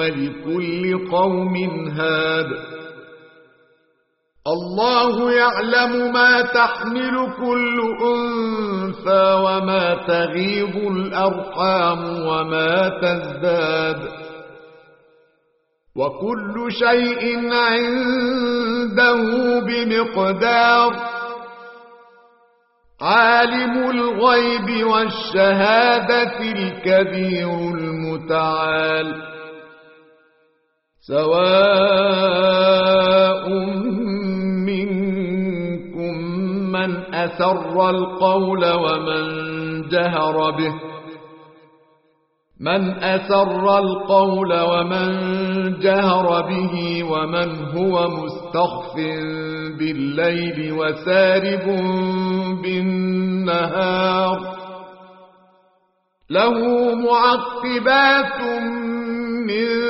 ولكل قوم هاد. الله يعلم ما تحمل كل أنثى وما تغيظ الأرحام وما تزداد. وكل شيء عنده بمقدار. عالم الغيب والشهادة الكبير المتعال. سواء منكم من أسر القول ومن جهر به. من أسر القول ومن جهر به ومن هو مستخف بالليل وسارب بالنهار. له معقبات من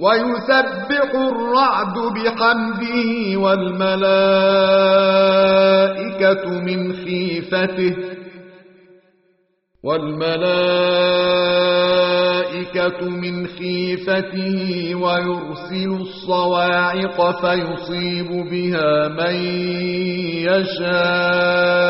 ويسبح الرعد بحمده والملائكة من خيفته والملائكة من خيفته ويرسل الصواعق فيصيب بها من يشاء.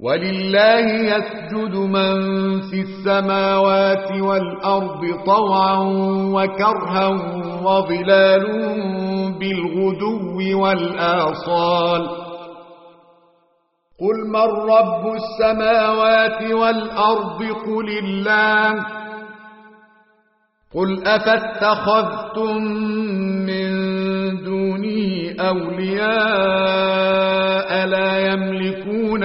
ولله يسجد من في السماوات والأرض طوعا وكرها وظلال بالغدو والآصال. قل من رب السماوات والأرض؟ قل الله. قل أفاتخذتم من دونه أولياء لا يملكون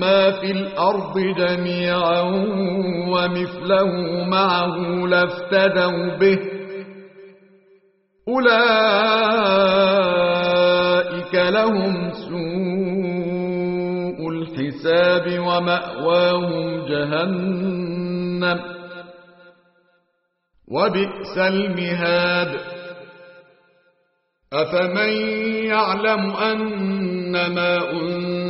ما في الأرض جميعا ومثله معه لافتدوا به. أولئك لهم سوء الحساب ومأواهم جهنم. وبئس المهاد. أفمن يعلم أن ما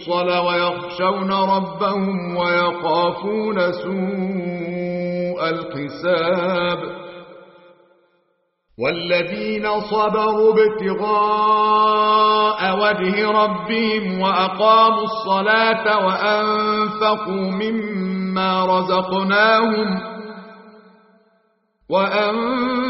يوصل ويخشون ربهم ويخافون سوء الحساب. والذين صبروا ابتغاء وجه ربهم وأقاموا الصلاة وأنفقوا مما رزقناهم وأنفقوا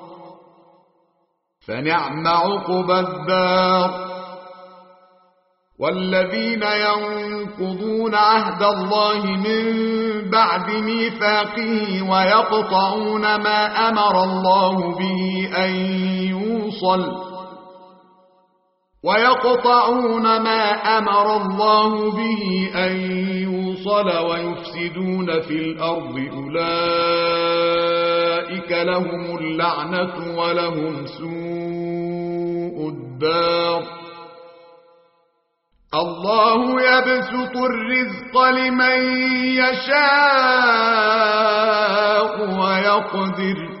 فنعم عقب الدار. والذين ينقضون عهد الله من بعد ميثاقه ويقطعون ما أمر الله به أن يوصل ويقطعون ما أمر الله به أن يوصل ويفسدون في الأرض أولئك لهم اللعنة ولهم سوء الدار. الله يبسط الرزق لمن يشاء ويقدر.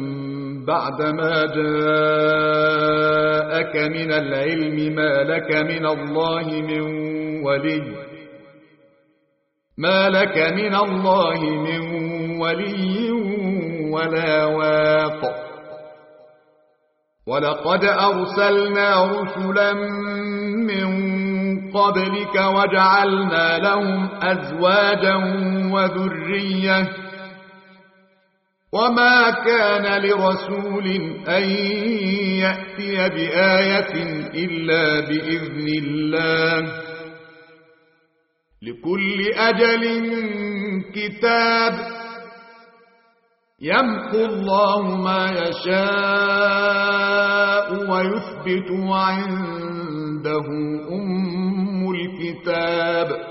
بعدما جاءك من العلم ما لك من الله من ولي. ما لك من الله من ولي ولا واق. ولقد أرسلنا رسلا من قبلك وجعلنا لهم أزواجا وذرية. وما كان لرسول أن يأتي بآية إلا بإذن الله لكل أجل كتاب يمحو الله ما يشاء ويثبت عنده أم الكتاب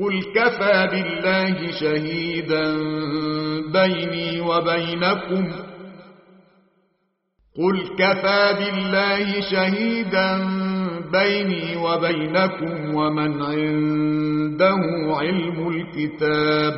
قل كفى بالله شهيدا بيني وبينكم. قل كفى بالله شهيدا بيني وبينكم ومن عنده علم الكتاب.